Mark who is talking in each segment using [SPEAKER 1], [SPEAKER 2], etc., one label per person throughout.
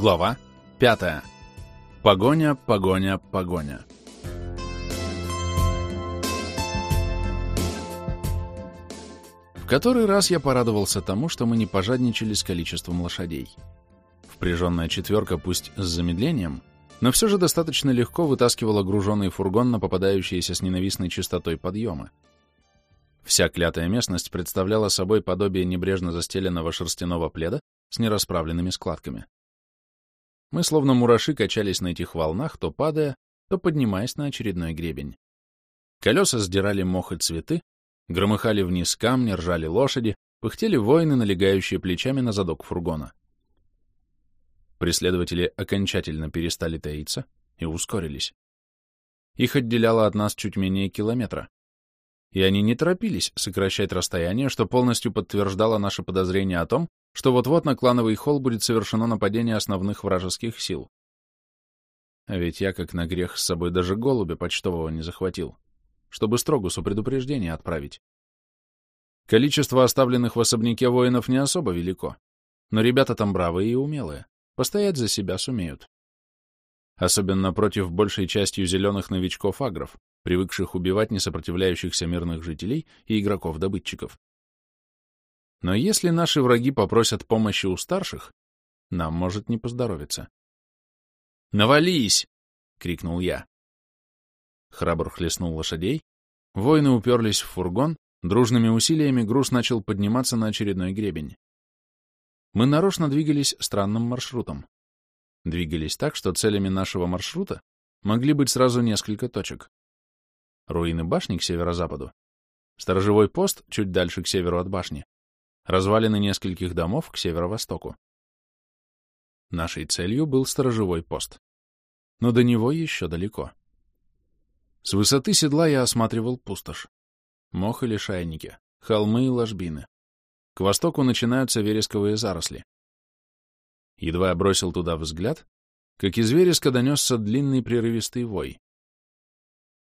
[SPEAKER 1] Глава 5. Погоня, погоня, погоня. В который раз я порадовался тому, что мы не пожадничали с количеством лошадей. Впряженная четверка, пусть с замедлением, но все же достаточно легко вытаскивала груженный фургон на попадающиеся с ненавистной частотой подъемы. Вся клятая местность представляла собой подобие небрежно застеленного шерстяного пледа с нерасправленными складками. Мы словно мураши качались на этих волнах, то падая, то поднимаясь на очередной гребень. Колеса сдирали мох и цветы, громыхали вниз камни, ржали лошади, пыхтели воины, налегающие плечами на задок фургона. Преследователи окончательно перестали таиться и ускорились. Их отделяло от нас чуть менее километра. И они не торопились сокращать расстояние, что полностью подтверждало наше подозрение о том, что вот-вот на клановый холл будет совершено нападение основных вражеских сил. А ведь я, как на грех, с собой даже голубя почтового не захватил, чтобы Строгусу предупреждение отправить. Количество оставленных в особняке воинов не особо велико, но ребята там бравые и умелые, постоять за себя сумеют. Особенно против большей частью зеленых новичков-агров, привыкших убивать несопротивляющихся мирных жителей и игроков-добытчиков. Но если наши враги попросят помощи у старших, нам может не поздоровиться. «Навались!» — крикнул я. Храбр хлестнул лошадей, воины уперлись в фургон, дружными усилиями груз начал подниматься на очередной гребень. Мы нарочно двигались странным маршрутом. Двигались так, что целями нашего маршрута могли быть сразу несколько точек. Руины башни к северо-западу, сторожевой пост чуть дальше к северу от башни, развалины нескольких домов к северо-востоку. Нашей целью был сторожевой пост. Но до него еще далеко. С высоты седла я осматривал пустошь. Мох и лишайники, холмы и ложбины. К востоку начинаются вересковые заросли. Едва я бросил туда взгляд, как из вереска донесся длинный прерывистый вой.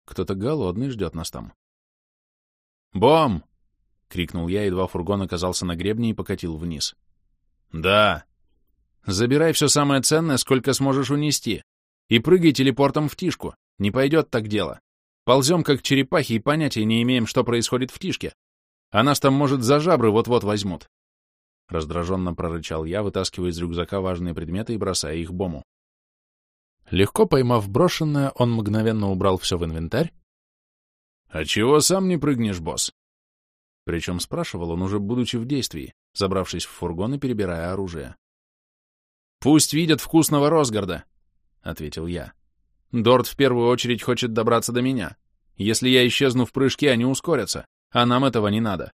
[SPEAKER 1] Кто-то голодный ждет нас там. «Бом!» — крикнул я, едва фургон оказался на гребне и покатил вниз. «Да». «Забирай все самое ценное, сколько сможешь унести, и прыгай телепортом в Тишку. Не пойдет так дело. Ползем, как черепахи, и понятия не имеем, что происходит в Тишке. А нас там, может, за жабры вот-вот возьмут». Раздраженно прорычал я, вытаскивая из рюкзака важные предметы и бросая их Бому. Легко поймав брошенное, он мгновенно убрал все в инвентарь. «А чего сам не прыгнешь, босс?» Причем спрашивал он уже будучи в действии, забравшись в фургон и перебирая оружие. «Пусть видят вкусного Росгарда», — ответил я. «Дорт в первую очередь хочет добраться до меня. Если я исчезну в прыжке, они ускорятся, а нам этого не надо».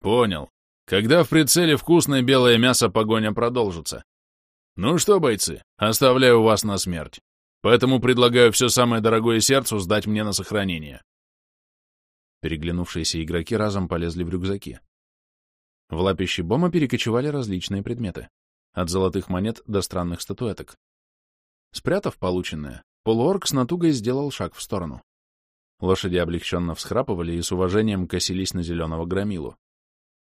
[SPEAKER 1] «Понял. Когда в прицеле вкусное белое мясо, погоня продолжится. Ну что, бойцы, оставляю вас на смерть. Поэтому предлагаю все самое дорогое сердцу сдать мне на сохранение. Переглянувшиеся игроки разом полезли в рюкзаки. В лапище Бома перекочевали различные предметы, от золотых монет до странных статуэток. Спрятав полученное, полуорг с натугой сделал шаг в сторону. Лошади облегченно всхрапывали и с уважением косились на зеленого громилу.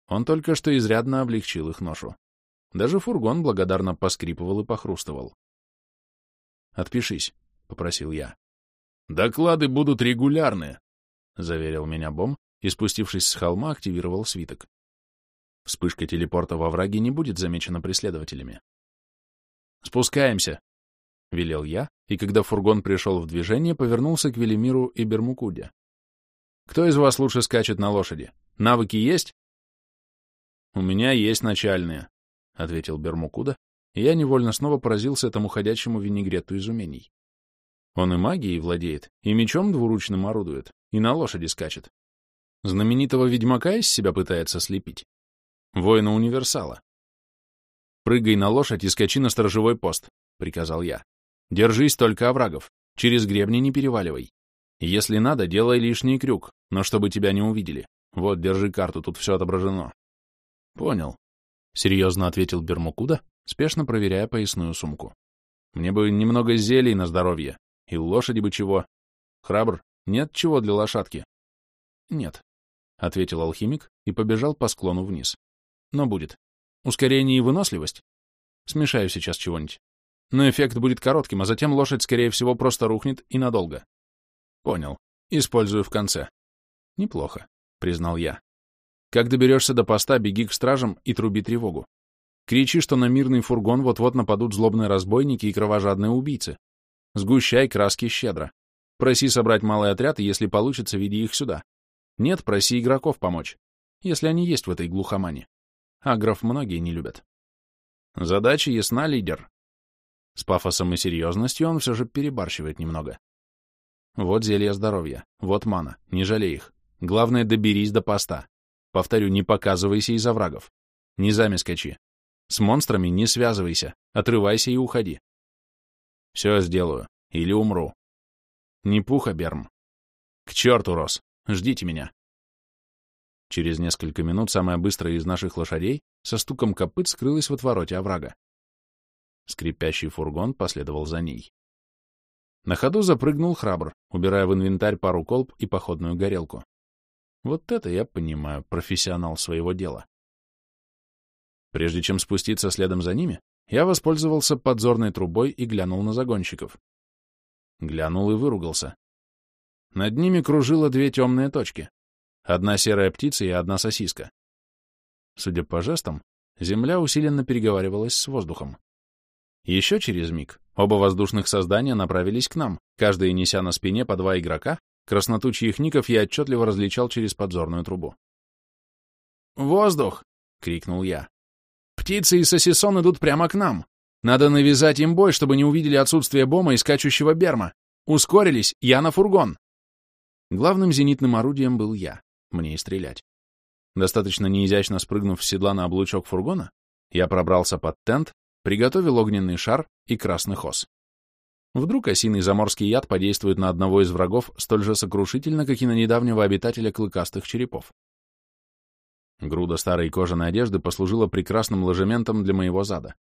[SPEAKER 1] Он только что изрядно облегчил их ношу. Даже фургон благодарно поскрипывал и похрустывал. «Отпишись», — попросил я. «Доклады будут регулярные», — заверил меня Бом и, спустившись с холма, активировал свиток. Вспышка телепорта во враге не будет замечена преследователями. «Спускаемся!» — велел я, и когда фургон пришел в движение, повернулся к Велимиру и Бермукуде. «Кто из вас лучше скачет на лошади? Навыки есть?» «У меня есть начальные», — ответил Бермукуда, и я невольно снова поразился этому ходячему винегрету изумений. Он и магией владеет, и мечом двуручным орудует, и на лошади скачет. Знаменитого ведьмака из себя пытается слепить. Воина-универсала. «Прыгай на лошадь и скачи на сторожевой пост», — приказал я. «Держись только оврагов, через гребни не переваливай. Если надо, делай лишний крюк, но чтобы тебя не увидели. Вот, держи карту, тут все отображено». «Понял», — серьезно ответил Бермукуда, спешно проверяя поясную сумку. «Мне бы немного зелий на здоровье, и лошади бы чего. Храбр, нет чего для лошадки? Нет, — ответил алхимик и побежал по склону вниз. Но будет. Ускорение и выносливость? Смешаю сейчас чего-нибудь. Но эффект будет коротким, а затем лошадь, скорее всего, просто рухнет и надолго. Понял. Использую в конце. Неплохо, признал я. Как доберешься до поста, беги к стражам и труби тревогу. Кричи, что на мирный фургон вот-вот нападут злобные разбойники и кровожадные убийцы. Сгущай краски щедро. Проси собрать малый отряд, и если получится, веди их сюда. Нет, проси игроков помочь, если они есть в этой глухомане. Агров многие не любят. Задача ясна, лидер. С пафосом и серьезностью он все же перебарщивает немного. Вот зелье здоровья, вот мана, не жалей их. Главное, доберись до поста. Повторю, не показывайся из-за врагов. Не замескочи. С монстрами не связывайся, отрывайся и уходи. Все сделаю, или умру. Не пуха, Берм. К черту, Рос, ждите меня. Через несколько минут самая быстрая из наших лошадей со стуком копыт скрылась в отвороте оврага. Скрипящий фургон последовал за ней. На ходу запрыгнул храбр, убирая в инвентарь пару колб и походную горелку. Вот это я понимаю, профессионал своего дела. Прежде чем спуститься следом за ними, я воспользовался подзорной трубой и глянул на загонщиков. Глянул и выругался. Над ними кружило две темные точки. Одна серая птица и одна сосиска. Судя по жестам, земля усиленно переговаривалась с воздухом. Еще через миг оба воздушных создания направились к нам, каждый неся на спине по два игрока, красноту чьих ников я отчетливо различал через подзорную трубу. «Воздух!» — крикнул я. «Птицы и сосисон идут прямо к нам. Надо навязать им бой, чтобы не увидели отсутствие бома и скачущего берма. Ускорились, я на фургон. Главным зенитным орудием был я, мне и стрелять. Достаточно неизящно спрыгнув с седла на облучок фургона, я пробрался под тент, приготовил огненный шар и красный хоз. Вдруг осиный заморский яд подействует на одного из врагов столь же сокрушительно, как и на недавнего обитателя клыкастых черепов. Груда старой кожаной одежды послужила прекрасным ложементом для моего зада.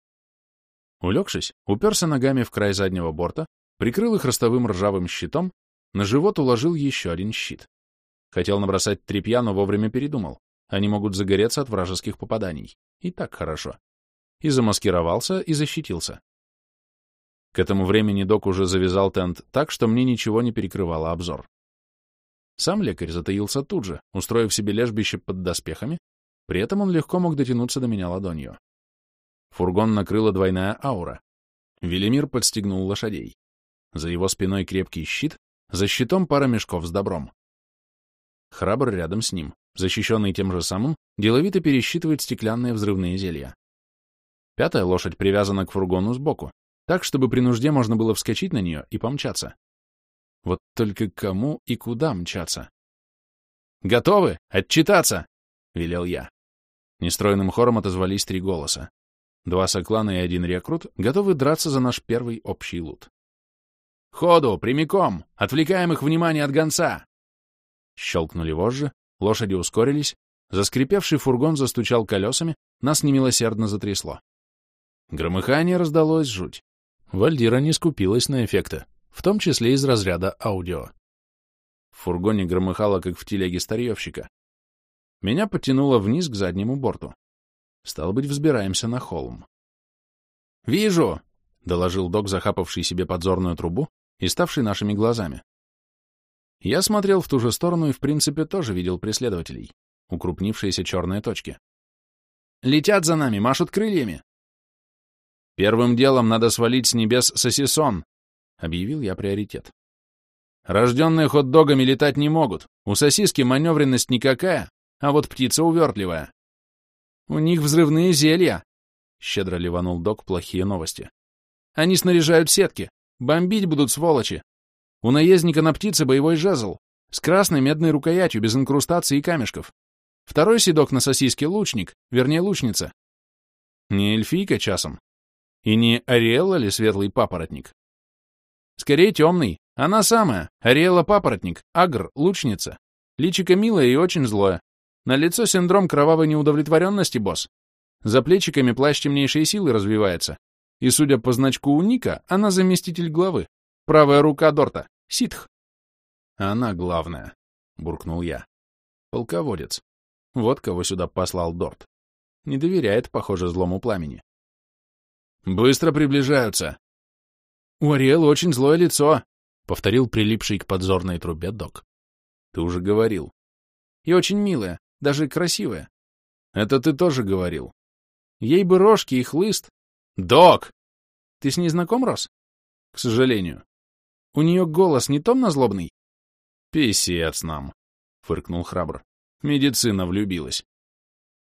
[SPEAKER 1] Улегшись, уперся ногами в край заднего борта, прикрыл их ростовым ржавым щитом, на живот уложил еще один щит. Хотел набросать тряпья, но вовремя передумал. Они могут загореться от вражеских попаданий. И так хорошо. И замаскировался, и защитился. К этому времени док уже завязал тент так, что мне ничего не перекрывало обзор. Сам лекарь затаился тут же, устроив себе лежбище под доспехами, при этом он легко мог дотянуться до меня ладонью. Фургон накрыла двойная аура. Велимир подстегнул лошадей. За его спиной крепкий щит, за щитом пара мешков с добром. Храбр рядом с ним, защищенный тем же самым, деловито пересчитывает стеклянные взрывные зелья. Пятая лошадь привязана к фургону сбоку, так, чтобы при нужде можно было вскочить на нее и помчаться. Вот только кому и куда мчаться? «Готовы? Отчитаться!» — велел я. Нестроенным хором отозвались три голоса. Два соклана и один рекрут готовы драться за наш первый общий лут. «Ходу! Прямиком! Отвлекаем их внимание от гонца!» Щелкнули вожжи, лошади ускорились, заскрипевший фургон застучал колесами, нас немилосердно затрясло. Громыхание раздалось жуть. Вальдира не скупилась на эффекты, в том числе из разряда аудио. В фургоне громыхало, как в телеге старьевщика. Меня подтянуло вниз к заднему борту. Стало быть, взбираемся на холм. «Вижу!» — доложил док, захапавший себе подзорную трубу и ставший нашими глазами. Я смотрел в ту же сторону и, в принципе, тоже видел преследователей, укрупнившиеся черные точки. «Летят за нами, машут крыльями!» «Первым делом надо свалить с небес сосисон», — объявил я приоритет. «Рожденные хот-догами летать не могут. У сосиски маневренность никакая, а вот птица увертливая. У них взрывные зелья. Щедро ливанул док плохие новости. Они снаряжают сетки. Бомбить будут сволочи. У наездника на птице боевой жезл. С красной медной рукоятью, без инкрустаций и камешков. Второй седок на сосиске — лучник, вернее, лучница. Не эльфийка часом. И не Ариэлла ли светлый папоротник? Скорее темный. Она самая. Ариэлла папоротник, агр, лучница. Личико милое и очень злое. На лицо синдром кровавой неудовлетворенности, босс. За плечиками плащ темнейшей силы развивается. И, судя по значку у Ника, она заместитель главы. Правая рука Дорта. Ситх. Она главная, буркнул я. Полководец. Вот кого сюда послал Дорт. Не доверяет, похоже, злому пламени. Быстро приближаются. У Ариэлы очень злое лицо, — повторил прилипший к подзорной трубе док. Ты уже говорил. И очень милая, даже красивая. Это ты тоже говорил. Ей бы рожки и хлыст. Док! Ты с ней знаком, Рос? К сожалению. У нее голос не томно-злобный? Писец нам, — фыркнул храбр. Медицина влюбилась.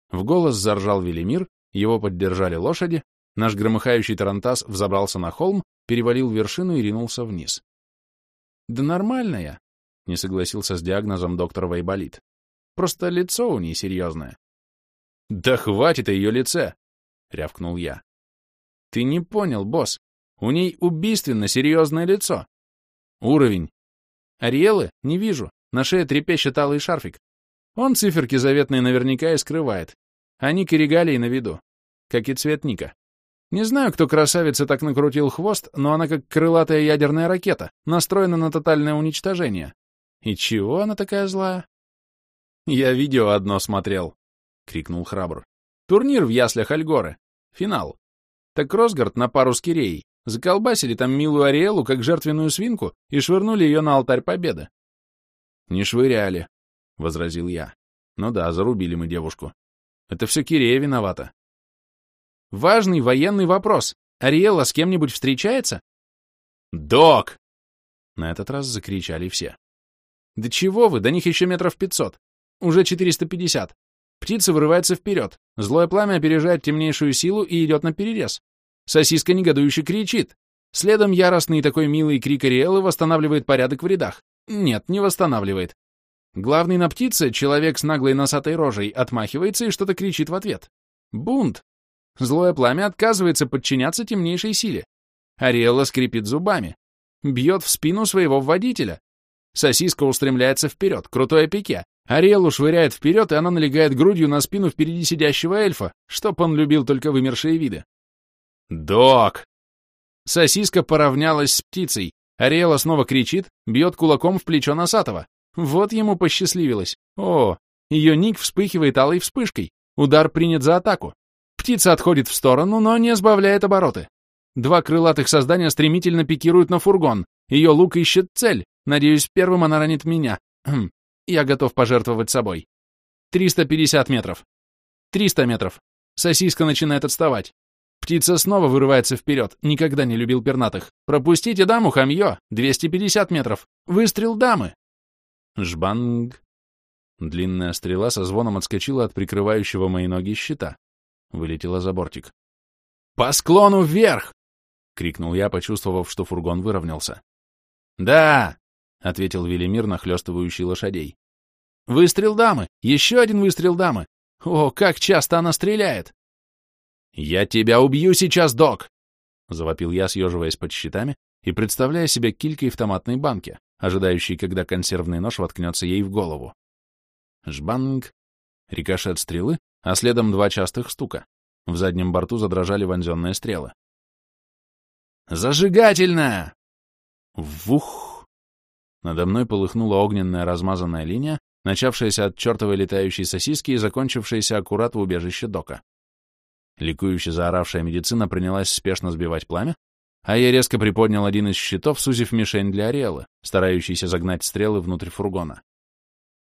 [SPEAKER 1] В голос заржал Велимир, его поддержали лошади, наш громыхающий тарантас взобрался на холм, перевалил вершину и ринулся вниз. «Да нормальная», — не согласился с диагнозом доктор Вайболит. «Просто лицо у ней серьезное». «Да хватит о ее лице!» — рявкнул я. «Ты не понял, босс. У ней убийственно серьезное лицо. Уровень. Ариэлы? Не вижу. На шее трепещет алый шарфик. Он циферки заветные наверняка и скрывает. А Ник и регалии на виду. Как и цвет Ника. Не знаю, кто красавице так накрутил хвост, но она как крылатая ядерная ракета, настроена на тотальное уничтожение. И чего она такая злая? Я видео одно смотрел, — крикнул храбр. Турнир в яслях Альгоры. Финал. Так Росгард на пару с Киреей. Заколбасили там милую Ариэлу, как жертвенную свинку, и швырнули ее на алтарь победы. Не швыряли, — возразил я. Ну да, зарубили мы девушку. Это все Кирея виновата. Важный военный вопрос. Ариэла с кем-нибудь встречается? Док! На этот раз закричали все. Да чего вы, до них еще метров пятьсот. Уже четыреста пятьдесят. Птица вырывается вперед. Злое пламя опережает темнейшую силу и идет на перерез. Сосиска негодующе кричит. Следом яростный такой милый крик Ариэлы восстанавливает порядок в рядах. Нет, не восстанавливает. Главный на птице, человек с наглой носатой рожей, отмахивается и что-то кричит в ответ. Бунт. Злое пламя отказывается подчиняться темнейшей силе. Ариэлла скрипит зубами. Бьет в спину своего водителя. Сосиска устремляется вперед, крутое пике. Ариэлу швыряет вперед, и она налегает грудью на спину впереди сидящего эльфа, чтоб он любил только вымершие виды. «Док!» Сосиска поравнялась с птицей. Ариэла снова кричит, бьет кулаком в плечо Носатого. Вот ему посчастливилось. О, ее ник вспыхивает алой вспышкой. Удар принят за атаку. Птица отходит в сторону, но не сбавляет обороты. Два крылатых создания стремительно пикируют на фургон. Ее лук ищет цель. Надеюсь, первым она ранит меня. Хм, я готов пожертвовать собой. 350 метров. 300 метров. Сосиска начинает отставать. Птица снова вырывается вперед. Никогда не любил пернатых. Пропустите даму, хамье. 250 метров. Выстрел дамы. Жбанг. Длинная стрела со звоном отскочила от прикрывающего мои ноги щита. Вылетела за бортик. «По склону вверх!» — крикнул я, почувствовав, что фургон выровнялся. «Да!» — ответил Велимир, нахлёстывающий лошадей. «Выстрел дамы! Еще один выстрел дамы! О, как часто она стреляет!» «Я тебя убью сейчас, док!» — завопил я, съеживаясь под щитами и представляя себя килькой в томатной банке, ожидающей, когда консервный нож воткнется ей в голову. Жбанг, рикошет стрелы, а следом два частых стука. В заднем борту задрожали вонзенные стрелы. «Зажигательно!» Вух! Надо мной полыхнула огненная размазанная линия, начавшаяся от чертовой летающей сосиски и закончившаяся аккурат в убежище дока. Ликующе заоравшая медицина принялась спешно сбивать пламя, а я резко приподнял один из щитов, сузив мишень для Ариэлы, старающийся загнать стрелы внутрь фургона.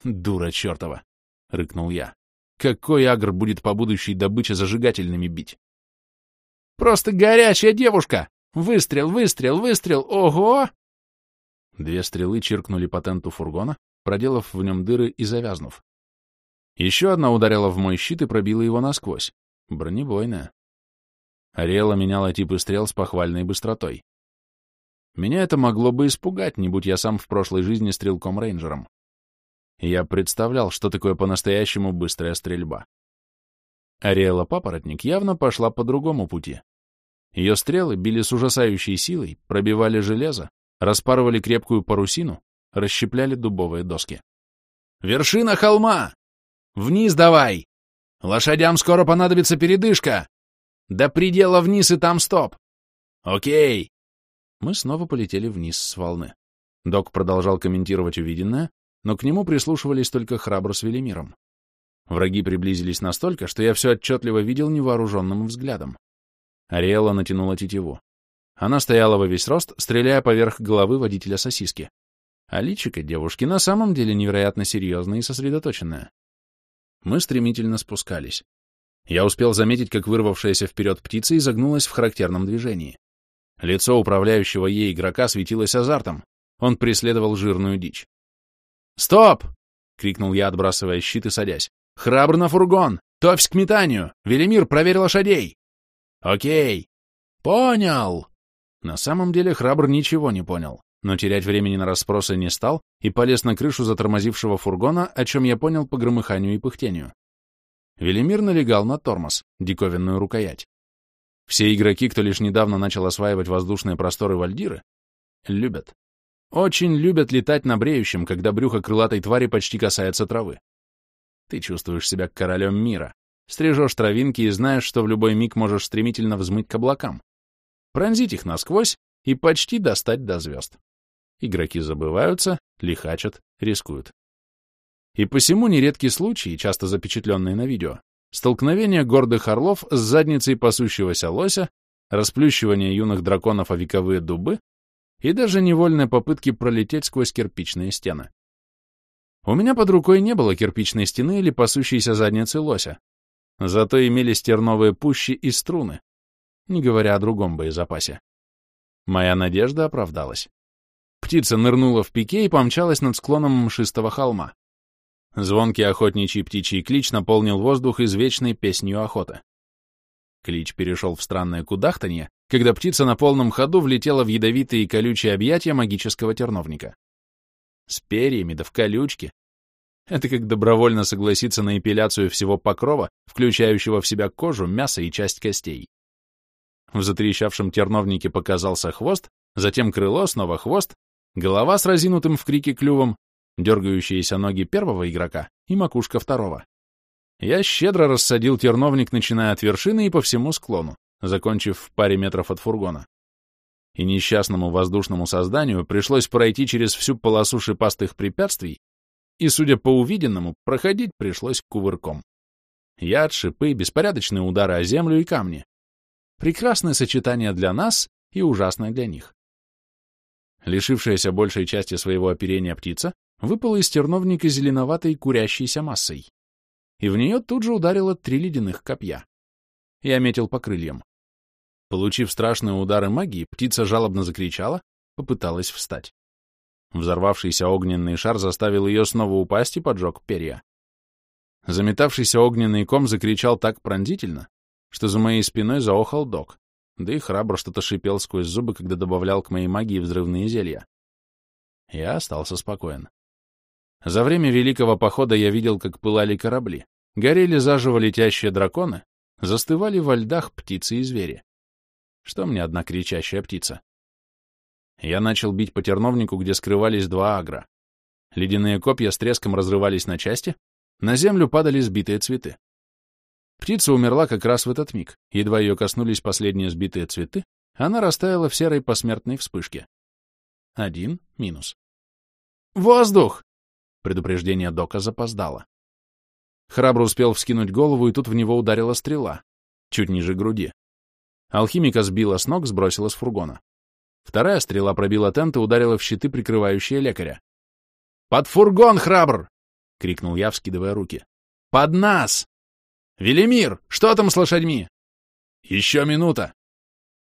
[SPEAKER 1] «Дура чертова!» — рыкнул я. Какой агр будет по будущей добыче зажигательными бить? «Просто горячая девушка! Выстрел, выстрел, выстрел! Ого!» Две стрелы чиркнули по тенту фургона, проделав в нем дыры и завязнув. Еще одна ударила в мой щит и пробила его насквозь. Бронебойная. Ариэла меняла типы стрел с похвальной быстротой. Меня это могло бы испугать, не будь я сам в прошлой жизни стрелком-рейнджером я представлял, что такое по-настоящему быстрая стрельба. Ариэла Папоротник явно пошла по другому пути. Ее стрелы били с ужасающей силой, пробивали железо, распарывали крепкую парусину, расщепляли дубовые доски. «Вершина холма! Вниз давай! Лошадям скоро понадобится передышка! До предела вниз и там стоп! Окей!» Мы снова полетели вниз с волны. Док продолжал комментировать увиденное, но к нему прислушивались только храбро с Велимиром. Враги приблизились настолько, что я все отчетливо видел невооруженным взглядом. Ариэла натянула тетиву. Она стояла во весь рост, стреляя поверх головы водителя сосиски. А личико девушки на самом деле невероятно серьезное и сосредоточенное. Мы стремительно спускались. Я успел заметить, как вырвавшаяся вперед птица изогнулась в характерном движении. Лицо управляющего ей игрока светилось азартом. Он преследовал жирную дичь. «Стоп!» — крикнул я, отбрасывая щит и садясь. «Храбр на фургон! Товсь к метанию! Велимир, проверь лошадей!» «Окей!» «Понял!» На самом деле храбр ничего не понял, но терять времени на расспросы не стал и полез на крышу затормозившего фургона, о чем я понял по громыханию и пыхтению. Велимир налегал на тормоз, диковинную рукоять. Все игроки, кто лишь недавно начал осваивать воздушные просторы Вальдиры, любят. Очень любят летать на бреющем, когда брюхо крылатой твари почти касается травы. Ты чувствуешь себя королем мира, стрижешь травинки и знаешь, что в любой миг можешь стремительно взмыть к облакам, пронзить их насквозь и почти достать до звезд. Игроки забываются, лихачат, рискуют. И посему нередки случаи, часто запечатленные на видео, столкновения гордых орлов с задницей пасущегося лося, расплющивание юных драконов о вековые дубы и даже невольные попытки пролететь сквозь кирпичные стены. У меня под рукой не было кирпичной стены или пасущейся задницы лося, зато имелись терновые пущи и струны, не говоря о другом боезапасе. Моя надежда оправдалась. Птица нырнула в пике и помчалась над склоном мшистого холма. Звонкий охотничий птичий клич наполнил воздух извечной песнью охоты. Клич перешел в странное кудахтанье, когда птица на полном ходу влетела в ядовитые и колючие объятия магического терновника. С перьями да в колючке. Это как добровольно согласиться на эпиляцию всего покрова, включающего в себя кожу, мясо и часть костей. В затрещавшем терновнике показался хвост, затем крыло, снова хвост, голова с разинутым в крике клювом, дергающиеся ноги первого игрока и макушка второго. Я щедро рассадил терновник, начиная от вершины и по всему склону, закончив в паре метров от фургона. И несчастному воздушному созданию пришлось пройти через всю полосу шипастых препятствий, и, судя по увиденному, проходить пришлось кувырком. Яд, шипы, беспорядочные удары о землю и камни. Прекрасное сочетание для нас и ужасное для них. Лишившаяся большей части своего оперения птица выпала из терновника зеленоватой курящейся массой, и в нее тут же ударило три ледяных копья. Я метил по крыльям. Получив страшные удары магии, птица жалобно закричала, попыталась встать. Взорвавшийся огненный шар заставил ее снова упасть и поджег перья. Заметавшийся огненный ком закричал так пронзительно, что за моей спиной заохал док, да и храбро что-то шипел сквозь зубы, когда добавлял к моей магии взрывные зелья. Я остался спокоен. За время Великого Похода я видел, как пылали корабли, горели заживо летящие драконы, застывали во льдах птицы и звери. Что мне одна кричащая птица? Я начал бить по терновнику, где скрывались два агра. Ледяные копья с треском разрывались на части, на землю падали сбитые цветы. Птица умерла как раз в этот миг. Едва ее коснулись последние сбитые цветы, она растаяла в серой посмертной вспышке. Один минус. «Воздух!» Предупреждение Дока запоздало. Храбро успел вскинуть голову, и тут в него ударила стрела, чуть ниже груди. Алхимика сбила с ног, сбросила с фургона. Вторая стрела пробила тент и ударила в щиты, прикрывающие лекаря. «Под фургон, храбр!» — крикнул я, вскидывая руки. «Под нас! Велимир, что там с лошадьми?» «Еще минута!»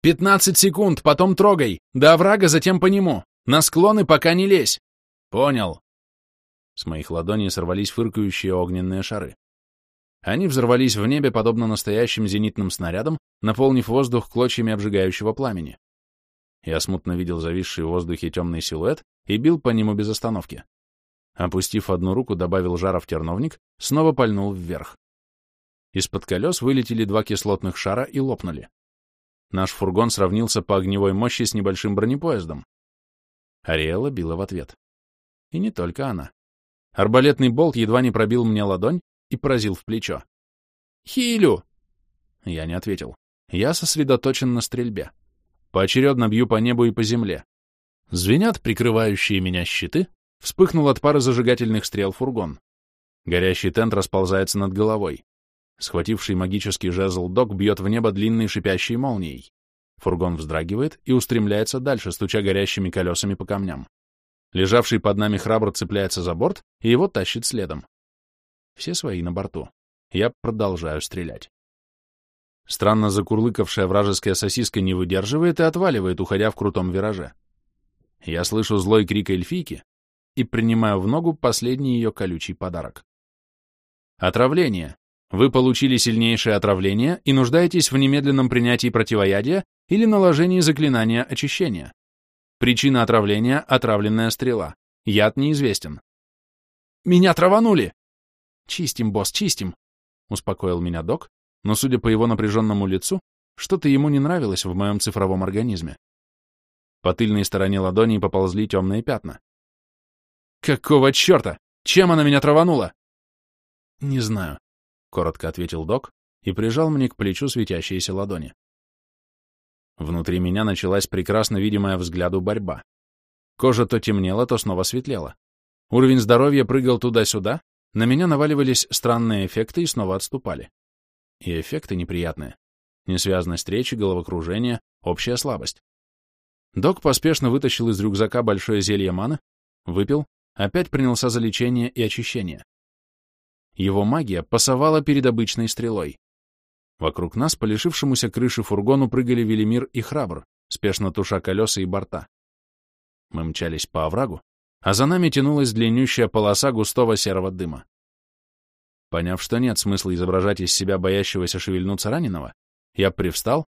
[SPEAKER 1] «Пятнадцать секунд, потом трогай! До врага, затем по нему! На склоны пока не лезь!» «Понял!» С моих ладоней сорвались фыркающие огненные шары. Они взорвались в небе, подобно настоящим зенитным снарядам, наполнив воздух клочьями обжигающего пламени. Я смутно видел зависший в воздухе темный силуэт и бил по нему без остановки. Опустив одну руку, добавил жара в терновник, снова пальнул вверх. Из-под колес вылетели два кислотных шара и лопнули. Наш фургон сравнился по огневой мощи с небольшим бронепоездом. Ариэла била в ответ. И не только она. Арбалетный болт едва не пробил мне ладонь и поразил в плечо. «Хилю!» Я не ответил. Я сосредоточен на стрельбе. Поочередно бью по небу и по земле. Звенят прикрывающие меня щиты, вспыхнул от пары зажигательных стрел фургон. Горящий тент расползается над головой. Схвативший магический жезл док бьет в небо длинной шипящей молнией. Фургон вздрагивает и устремляется дальше, стуча горящими колесами по камням. Лежавший под нами храбр цепляется за борт и его тащит следом. Все свои на борту. Я продолжаю стрелять. Странно закурлыкавшая вражеская сосиска не выдерживает и отваливает, уходя в крутом вираже. Я слышу злой крик эльфийки и принимаю в ногу последний ее колючий подарок. Отравление. Вы получили сильнейшее отравление и нуждаетесь в немедленном принятии противоядия или наложении заклинания очищения. Причина отравления — отравленная стрела. Яд неизвестен. «Меня траванули!» «Чистим, босс, чистим!» — успокоил меня док, но, судя по его напряженному лицу, что-то ему не нравилось в моем цифровом организме. По тыльной стороне ладони поползли темные пятна. «Какого черта? Чем она меня траванула?» «Не знаю», — коротко ответил док и прижал мне к плечу светящиеся ладони. Внутри меня началась прекрасно видимая взгляду борьба. Кожа то темнела, то снова светлела. Уровень здоровья прыгал туда-сюда, на меня наваливались странные эффекты и снова отступали. И эффекты неприятные. Несвязность речи, головокружение, общая слабость. Док поспешно вытащил из рюкзака большое зелье маны, выпил, опять принялся за лечение и очищение. Его магия пасовала перед обычной стрелой. Вокруг нас по лишившемуся крыши фургону прыгали Велимир и Храбр, спешно туша колеса и борта. Мы мчались по оврагу, а за нами тянулась длиннющая полоса густого серого дыма. Поняв, что нет смысла изображать из себя боящегося шевельнуться раненого, я привстал,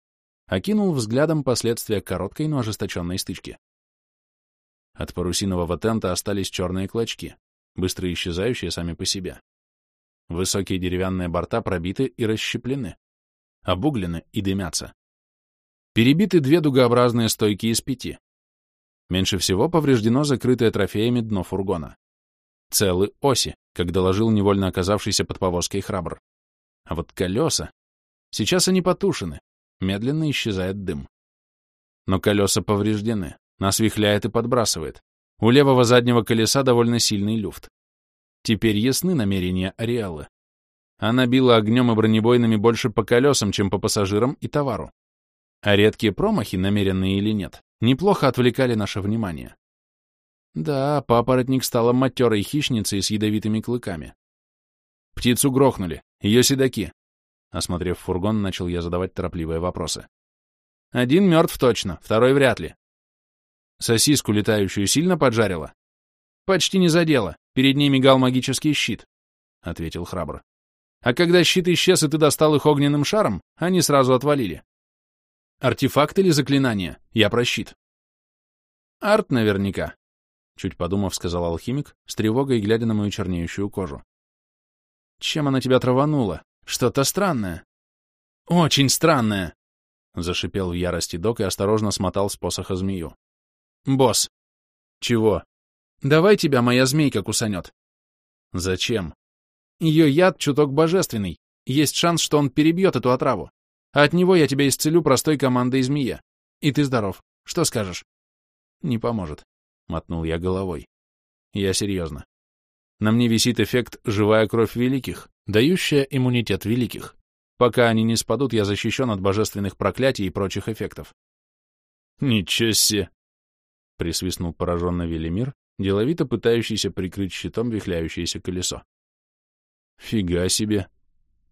[SPEAKER 1] окинул взглядом последствия короткой, но ожесточенной стычки. От парусинового тента остались черные клочки, быстро исчезающие сами по себе. Высокие деревянные борта пробиты и расщеплены обуглены и дымятся. Перебиты две дугообразные стойки из пяти. Меньше всего повреждено закрытое трофеями дно фургона. Целы оси, как доложил невольно оказавшийся под повозкой храбр. А вот колеса... Сейчас они потушены, медленно исчезает дым. Но колеса повреждены, нас вихляет и подбрасывает. У левого заднего колеса довольно сильный люфт. Теперь ясны намерения Ариэлы. Она била огнем и бронебойными больше по колесам, чем по пассажирам и товару. А редкие промахи, намеренные или нет, неплохо отвлекали наше внимание. Да, папоротник стала матерой хищницей с ядовитыми клыками. Птицу грохнули, ее седаки. Осмотрев фургон, начал я задавать торопливые вопросы. Один мертв точно, второй вряд ли. Сосиску летающую сильно поджарила? Почти не задела, перед ней мигал магический щит, — ответил храбро. А когда щит исчез, и ты достал их огненным шаром, они сразу отвалили. Артефакт или заклинание? Я про щит. Арт наверняка, чуть подумав, сказал алхимик, с тревогой глядя на мою чернеющую кожу. Чем она тебя траванула? Что-то странное. Очень странное, зашипел в ярости док и осторожно смотал с посоха змею. Босс. Чего? Давай тебя моя змейка кусанет. Зачем? Ее яд чуток божественный. Есть шанс, что он перебьет эту отраву. А от него я тебя исцелю простой командой змея. И ты здоров. Что скажешь? Не поможет. Мотнул я головой. Я серьезно. На мне висит эффект «живая кровь великих», дающая иммунитет великих. Пока они не спадут, я защищен от божественных проклятий и прочих эффектов. Ничего себе! Присвистнул пораженно Велимир, деловито пытающийся прикрыть щитом вихляющееся колесо. Фига себе,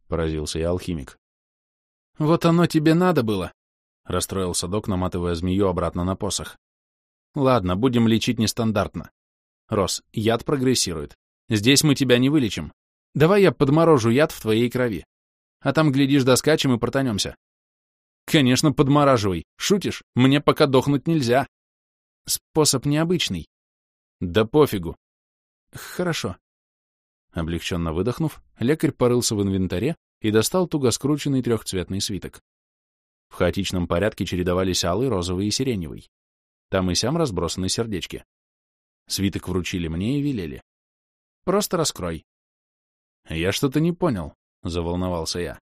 [SPEAKER 1] поразился я алхимик. Вот оно тебе надо было, расстроился док, наматывая змею обратно на посох. Ладно, будем лечить нестандартно. Рос, яд прогрессирует. Здесь мы тебя не вылечим. Давай я подморожу яд в твоей крови. А там, глядишь, доскачем и протонемся. Конечно, подмораживай. Шутишь? Мне пока дохнуть нельзя. Способ необычный. Да пофигу. Хорошо. Облегченно выдохнув, лекарь порылся в инвентаре и достал туго скрученный трехцветный свиток. В хаотичном порядке чередовались алый, розовый и сиреневый. Там и сям разбросаны сердечки. Свиток вручили мне и велели. «Просто раскрой». «Я что-то не понял», — заволновался я.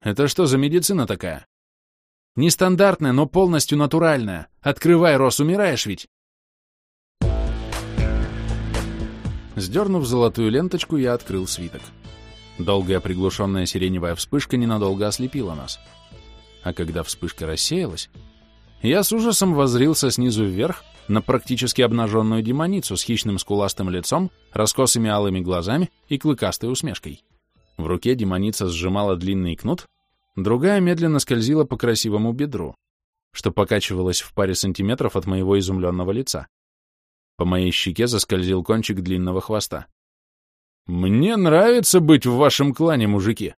[SPEAKER 1] «Это что за медицина такая?» «Нестандартная, но полностью натуральная. Открывай, Рос, умираешь ведь?» Сдернув золотую ленточку, я открыл свиток. Долгая приглушенная сиреневая вспышка ненадолго ослепила нас. А когда вспышка рассеялась, я с ужасом воззрился снизу вверх на практически обнаженную демоницу с хищным скуластым лицом, раскосыми алыми глазами и клыкастой усмешкой. В руке демоница сжимала длинный кнут, другая медленно скользила по красивому бедру, что покачивалось в паре сантиметров от моего изумленного лица. По моей щеке заскользил кончик длинного хвоста. «Мне нравится быть в вашем клане, мужики!»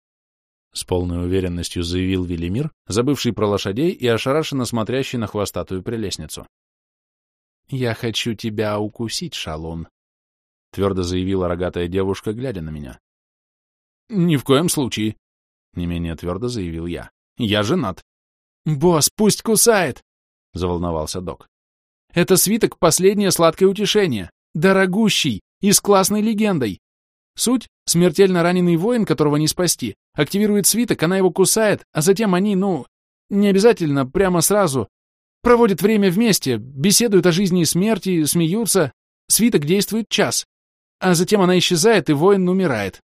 [SPEAKER 1] С полной уверенностью заявил Велимир, забывший про лошадей и ошарашенно смотрящий на хвостатую прелестницу. «Я хочу тебя укусить, шалун», — твердо заявила рогатая девушка, глядя на меня. «Ни в коем случае», — не менее твердо заявил я. «Я женат». «Босс, пусть кусает!» — заволновался док. «Это свиток — последнее сладкое утешение, дорогущий и с классной легендой. Суть — смертельно раненый воин, которого не спасти, активирует свиток, она его кусает, а затем они, ну, не обязательно, прямо сразу, проводят время вместе, беседуют о жизни и смерти, смеются. Свиток действует час, а затем она исчезает, и воин умирает.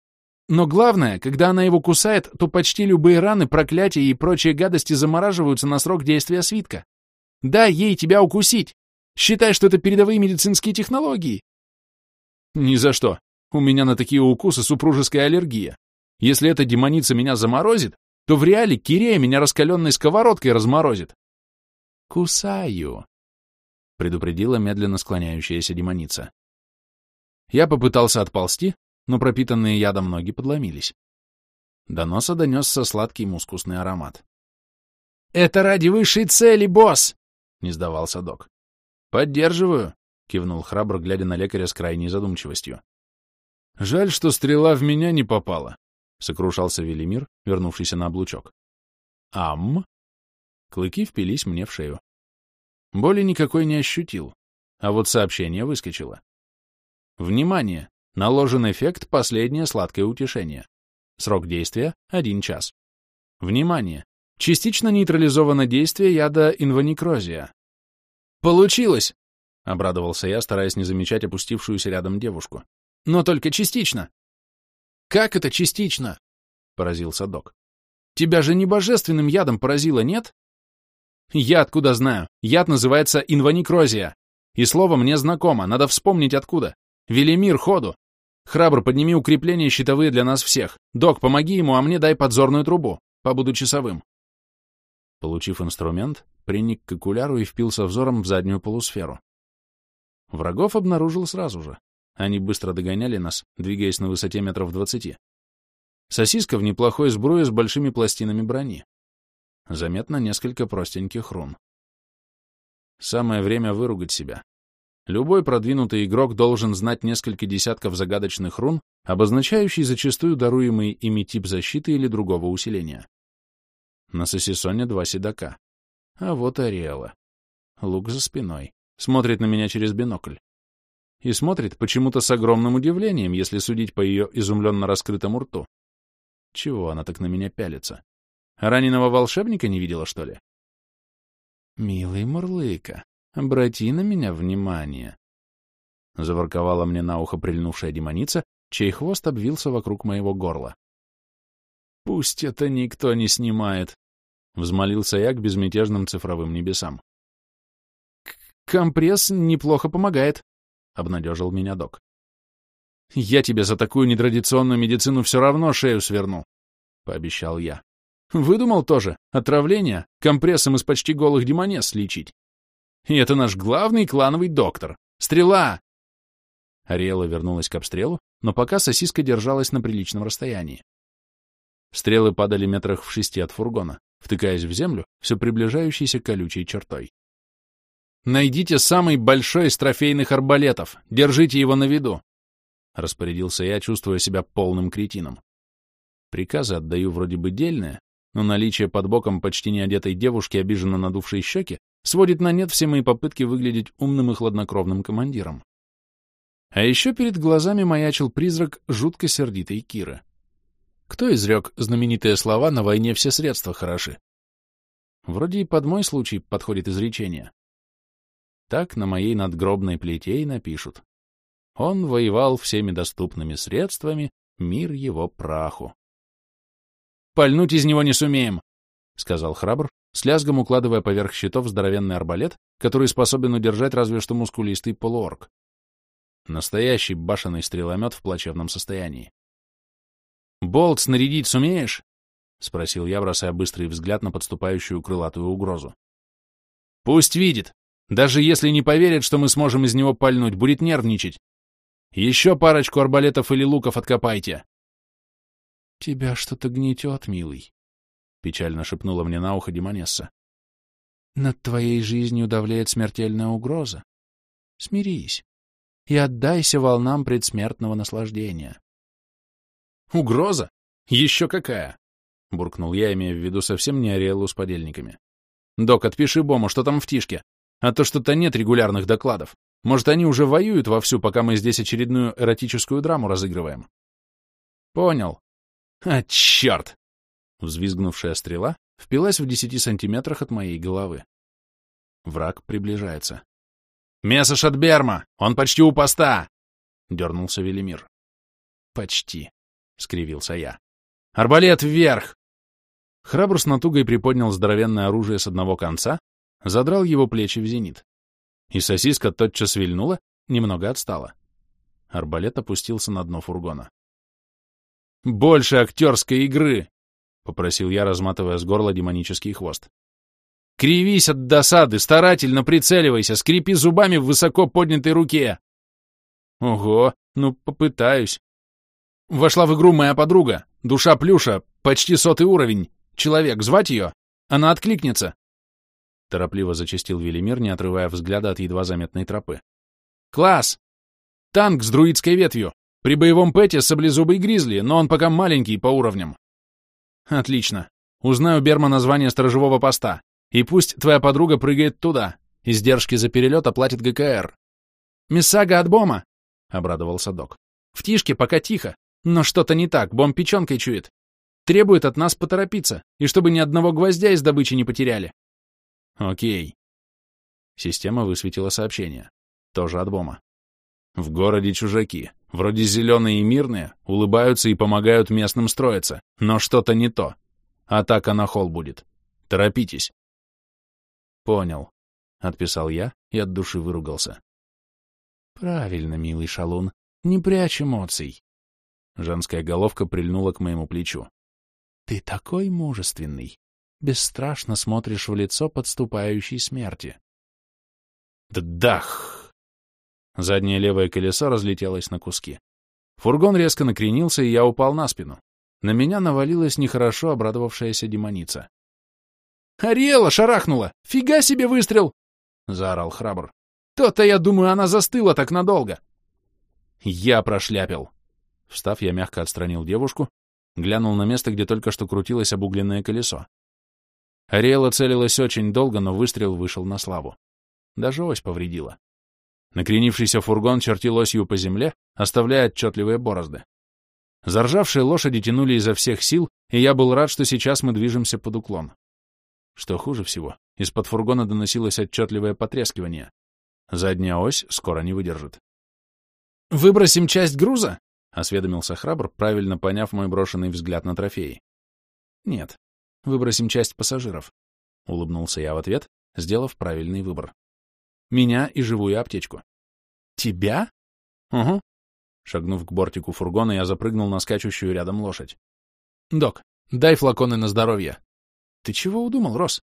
[SPEAKER 1] Но главное, когда она его кусает, то почти любые раны, проклятия и прочие гадости замораживаются на срок действия свитка. Дай ей тебя укусить. Считай, что это передовые медицинские технологии. Ни за что. У меня на такие укусы супружеская аллергия. Если эта демоница меня заморозит, то в реале Кирея меня раскаленной сковородкой разморозит. Кусаю, предупредила медленно склоняющаяся демоница. Я попытался отползти, но пропитанные ядом ноги подломились. До носа донесся сладкий мускусный аромат. «Это ради высшей цели, босс!» — не сдавался док. «Поддерживаю», — кивнул храбро, глядя на лекаря с крайней задумчивостью. «Жаль, что стрела в меня не попала», — сокрушался Велимир, вернувшийся на облучок. «Ам?» Клыки впились мне в шею. Боли никакой не ощутил, а вот сообщение выскочило. «Внимание! Наложен эффект «Последнее сладкое утешение». Срок действия — один час. Внимание! Частично нейтрализовано действие яда инваникрозия. «Получилось!» — обрадовался я, стараясь не замечать опустившуюся рядом девушку. «Но только частично!» «Как это частично?» — поразился док. «Тебя же не божественным ядом поразило, нет?» «Я откуда знаю? Яд называется инваникрозия. И слово мне знакомо, надо вспомнить откуда. Велимир, ходу! Храбр, подними укрепления щитовые для нас всех. Док, помоги ему, а мне дай подзорную трубу. Побуду часовым. Получив инструмент, приник к окуляру и впился взором в заднюю полусферу. Врагов обнаружил сразу же. Они быстро догоняли нас, двигаясь на высоте метров двадцати. Сосиска в неплохой сбруе с большими пластинами брони. Заметно несколько простеньких рун. Самое время выругать себя. Любой продвинутый игрок должен знать несколько десятков загадочных рун, обозначающий зачастую даруемый ими тип защиты или другого усиления. На Сосисоне два седока. А вот Ариэла. Лук за спиной. Смотрит на меня через бинокль. И смотрит почему-то с огромным удивлением, если судить по ее изумленно раскрытому рту. Чего она так на меня пялится? Раненого волшебника не видела, что ли? Милый Мурлыка, Обрати на меня внимание. Заворковала мне на ухо прильнувшая демоница, чей хвост обвился вокруг моего горла. Пусть это никто не снимает, взмолился я к безмятежным цифровым небесам. Компресс неплохо помогает, обнадежил меня док. Я тебе за такую нетрадиционную медицину все равно шею сверну, пообещал я. Выдумал тоже. Отравление компрессом из почти голых демонес лечить. И это наш главный клановый доктор. Стрела!» Ариэла вернулась к обстрелу, но пока сосиска держалась на приличном расстоянии. Стрелы падали метрах в шести от фургона, втыкаясь в землю, все приближающейся колючей чертой. «Найдите самый большой из трофейных арбалетов! Держите его на виду!» Распорядился я, чувствуя себя полным кретином. Приказы отдаю вроде бы дельные, но наличие под боком почти неодетой девушки, обиженно надувшей щеки, сводит на нет все мои попытки выглядеть умным и хладнокровным командиром. А еще перед глазами маячил призрак жутко сердитой Киры. Кто изрек знаменитые слова «на войне все средства хороши»? Вроде и под мой случай подходит изречение. Так на моей надгробной плите и напишут. Он воевал всеми доступными средствами, Мир его праху. «Пальнуть из него не сумеем», — сказал храбр, с лязгом укладывая поверх щитов здоровенный арбалет, который способен удержать разве что мускулистый полуорг. Настоящий башенный стреломет в плачевном состоянии. «Болт снарядить сумеешь?» — спросил я, бросая быстрый взгляд на подступающую крылатую угрозу. «Пусть видит. Даже если не поверит, что мы сможем из него пальнуть, будет нервничать. Еще парочку арбалетов или луков откопайте. — Тебя что-то гнетет, милый, — печально шепнула мне на ухо Демонесса. — Над твоей жизнью давляет смертельная угроза. Смирись и отдайся волнам предсмертного наслаждения. — Угроза? Еще какая? — буркнул я, имея в виду совсем не Ариэлу с подельниками. — Док, отпиши Бому, что там в тишке, а то что-то нет регулярных докладов. Может, они уже воюют вовсю, пока мы здесь очередную эротическую драму разыгрываем? Понял. А, черт! Взвизгнувшая стрела впилась в десяти сантиметрах от моей головы. Враг приближается. «Меса Шатберма! Он почти у поста!» — дернулся Велимир. «Почти», — скривился я. «Арбалет вверх!» Храбр с натугой приподнял здоровенное оружие с одного конца, задрал его плечи в зенит. И сосиска тотчас вильнула, немного отстала. Арбалет опустился на дно фургона. «Больше актерской игры!» — попросил я, разматывая с горла демонический хвост. «Кривись от досады, старательно прицеливайся, скрипи зубами в высоко поднятой руке!» «Ого, ну попытаюсь!» Вошла в игру моя подруга, душа плюша, почти сотый уровень. Человек, звать ее? Она откликнется. — торопливо зачастил Велимир, не отрывая взгляда от едва заметной тропы. «Класс! Танк с друидской ветвью. При боевом пэте саблезубый гризли, но он пока маленький по уровням». «Отлично. Узнаю Берма название сторожевого поста. И пусть твоя подруга прыгает туда. Издержки за перелет оплатит ГКР». «Миссага от Бома!» — обрадовался док. «В тишке пока тихо, но что-то не так, бом печенкой чует. Требует от нас поторопиться, и чтобы ни одного гвоздя из добычи не потеряли. Окей. Система высветила сообщение. Тоже от Бома. В городе чужаки, вроде зеленые и мирные, улыбаются и помогают местным строиться, но что-то не то. Атака на холл будет. Торопитесь. Понял. Отписал я и от души выругался. Правильно, милый шалун, не прячь эмоций. Женская головка прильнула к моему плечу. Ты такой мужественный бесстрашно смотришь в лицо подступающей смерти. Дах! Заднее левое колесо разлетелось на куски. Фургон резко накренился, и я упал на спину. На меня навалилась нехорошо обрадовавшаяся демоница. «Ариэла шарахнула! Фига себе выстрел!» — заорал храбр. «То-то, я думаю, она застыла так надолго!» Я прошляпил. Встав, я мягко отстранил девушку, глянул на место, где только что крутилось обугленное колесо. Ариэла целилась очень долго, но выстрел вышел на славу. Даже ось повредила. Накренившийся фургон чертил осью по земле, оставляя отчетливые борозды. Заржавшие лошади тянули изо всех сил, и я был рад, что сейчас мы движемся под уклон. Что хуже всего, из-под фургона доносилось отчетливое потрескивание. Задняя ось скоро не выдержит. «Выбросим часть груза?» — осведомился храбр, правильно поняв мой брошенный взгляд на трофеи. «Нет, Выбросим часть пассажиров. Улыбнулся я в ответ, сделав правильный выбор. Меня и живую аптечку. Тебя? Угу. Шагнув к бортику фургона, я запрыгнул на скачущую рядом лошадь. Док, дай флаконы на здоровье. Ты чего удумал, Рос?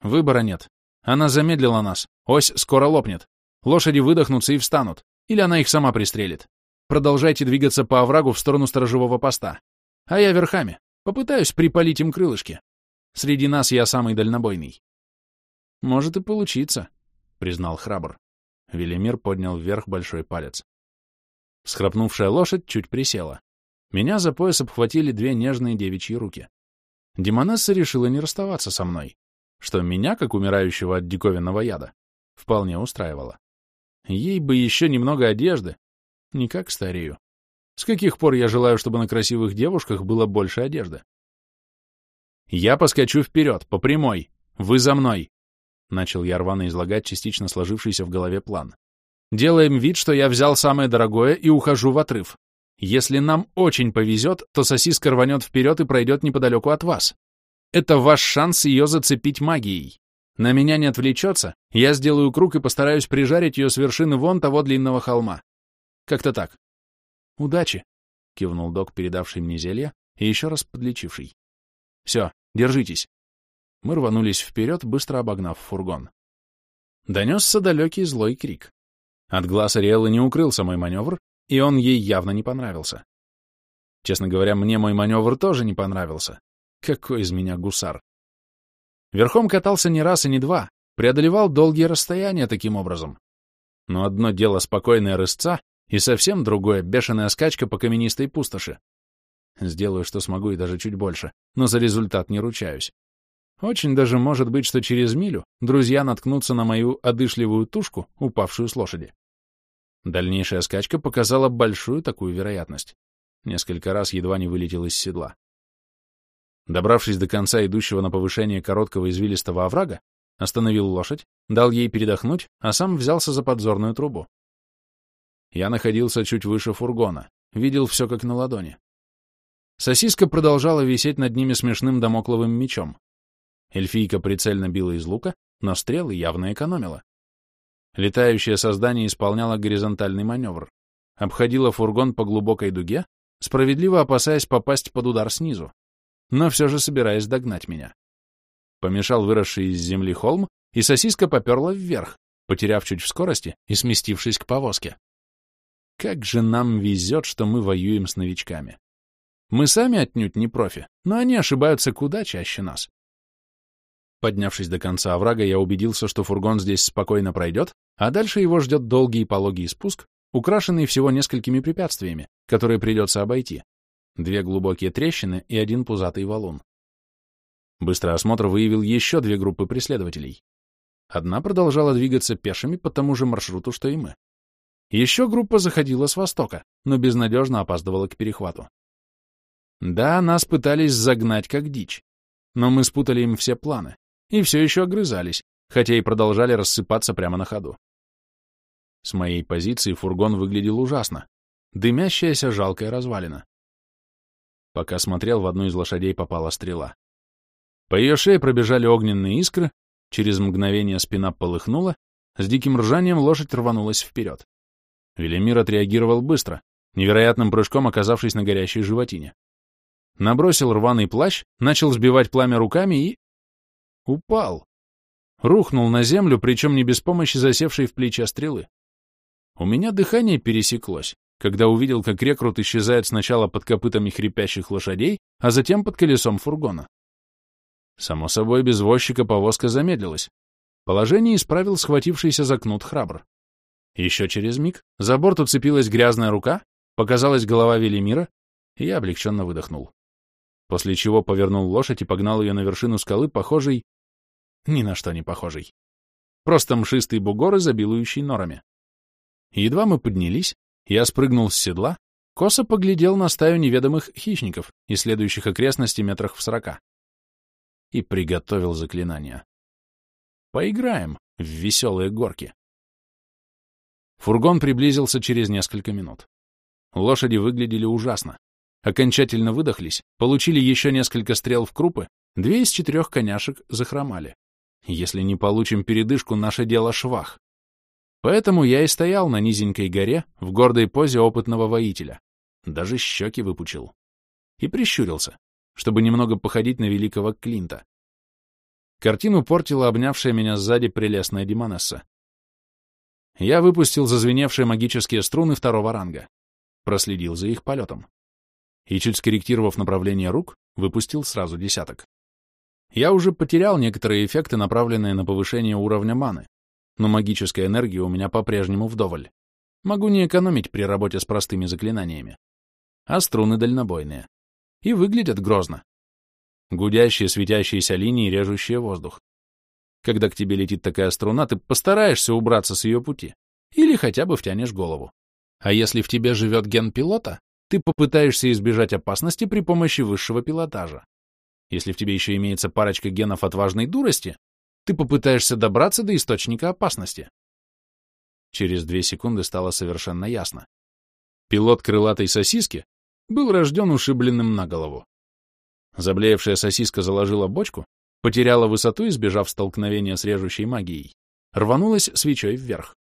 [SPEAKER 1] Выбора нет. Она замедлила нас. Ось скоро лопнет. Лошади выдохнутся и встанут. Или она их сама пристрелит. Продолжайте двигаться по оврагу в сторону сторожевого поста. А я верхами. Попытаюсь припалить им крылышки. Среди нас я самый дальнобойный. Может и получиться, признал храбр. Велимир поднял вверх большой палец. Схрапнувшая лошадь чуть присела. Меня за пояс обхватили две нежные девичьи руки. Демонесса решила не расставаться со мной, что меня, как умирающего от диковинного яда, вполне устраивало. Ей бы еще немного одежды. Никак старею. С каких пор я желаю, чтобы на красивых девушках было больше одежды? «Я поскочу вперед, по прямой. Вы за мной!» Начал я рвано излагать частично сложившийся в голове план. «Делаем вид, что я взял самое дорогое и ухожу в отрыв. Если нам очень повезет, то сосиска рванет вперед и пройдет неподалеку от вас. Это ваш шанс ее зацепить магией. На меня не отвлечется, я сделаю круг и постараюсь прижарить ее с вершины вон того длинного холма. Как-то так. Удачи, — кивнул док, передавший мне зелье и еще раз подлечивший. Все, держитесь. Мы рванулись вперед, быстро обогнав фургон. Донесся далекий злой крик. От глаз Ариэллы не укрылся мой маневр, и он ей явно не понравился. Честно говоря, мне мой маневр тоже не понравился. Какой из меня гусар. Верхом катался не раз и не два, преодолевал долгие расстояния таким образом. Но одно дело спокойная рысца, и совсем другое — бешеная скачка по каменистой пустоши. Сделаю, что смогу, и даже чуть больше, но за результат не ручаюсь. Очень даже может быть, что через милю друзья наткнутся на мою одышливую тушку, упавшую с лошади. Дальнейшая скачка показала большую такую вероятность. Несколько раз едва не вылетел из седла. Добравшись до конца идущего на повышение короткого извилистого оврага, остановил лошадь, дал ей передохнуть, а сам взялся за подзорную трубу. Я находился чуть выше фургона, видел все как на ладони. Сосиска продолжала висеть над ними смешным домокловым мечом. Эльфийка прицельно била из лука, но стрелы явно экономила. Летающее создание исполняло горизонтальный маневр. Обходило фургон по глубокой дуге, справедливо опасаясь попасть под удар снизу, но все же собираясь догнать меня. Помешал выросший из земли холм, и сосиска поперла вверх, потеряв чуть в скорости и сместившись к повозке. Как же нам везет, что мы воюем с новичками. Мы сами отнюдь не профи, но они ошибаются куда чаще нас. Поднявшись до конца оврага, я убедился, что фургон здесь спокойно пройдет, а дальше его ждет долгий и пологий спуск, украшенный всего несколькими препятствиями, которые придется обойти. Две глубокие трещины и один пузатый валун. Быстрый осмотр выявил еще две группы преследователей. Одна продолжала двигаться пешими по тому же маршруту, что и мы. Еще группа заходила с востока, но безнадежно опаздывала к перехвату. Да, нас пытались загнать как дичь, но мы спутали им все планы и все еще огрызались, хотя и продолжали рассыпаться прямо на ходу. С моей позиции фургон выглядел ужасно. Дымящаяся жалкая развалина. Пока смотрел, в одну из лошадей попала стрела. По ее шее пробежали огненные искры, через мгновение спина полыхнула, с диким ржанием лошадь рванулась вперед. Велимир отреагировал быстро, невероятным прыжком оказавшись на горящей животине. Набросил рваный плащ, начал сбивать пламя руками и... Упал. Рухнул на землю, причем не без помощи засевшей в плече стрелы. У меня дыхание пересеклось, когда увидел, как рекрут исчезает сначала под копытами хрипящих лошадей, а затем под колесом фургона. Само собой, без возчика повозка замедлилась. Положение исправил схватившийся за кнут храбр. Еще через миг за борт уцепилась грязная рука, показалась голова Велимира, и я облегченно выдохнул после чего повернул лошадь и погнал ее на вершину скалы, похожей... Ни на что не похожей. Просто мшистый бугор, изобилующий норами. Едва мы поднялись, я спрыгнул с седла, косо поглядел на стаю неведомых хищников, исследующих окрестности метрах в сорока. И приготовил заклинание. Поиграем в веселые горки. Фургон приблизился через несколько минут. Лошади выглядели ужасно окончательно выдохлись, получили еще несколько стрел в крупы, две из четырех коняшек захромали. Если не получим передышку, наше дело швах. Поэтому я и стоял на низенькой горе в гордой позе опытного воителя. Даже щеки выпучил. И прищурился, чтобы немного походить на великого Клинта. Картину портила обнявшая меня сзади прелестная Демонесса. Я выпустил зазвеневшие магические струны второго ранга. Проследил за их полетом и, чуть скорректировав направление рук, выпустил сразу десяток. Я уже потерял некоторые эффекты, направленные на повышение уровня маны, но магической энергии у меня по-прежнему вдоволь. Могу не экономить при работе с простыми заклинаниями. А струны дальнобойные. И выглядят грозно. Гудящие светящиеся линии, режущие воздух. Когда к тебе летит такая струна, ты постараешься убраться с ее пути. Или хотя бы втянешь голову. А если в тебе живет ген пилота, ты попытаешься избежать опасности при помощи высшего пилотажа. Если в тебе еще имеется парочка генов отважной дурости, ты попытаешься добраться до источника опасности. Через две секунды стало совершенно ясно. Пилот крылатой сосиски был рожден ушибленным на голову. Заблеевшая сосиска заложила бочку, потеряла высоту, избежав столкновения с режущей магией, рванулась свечой вверх.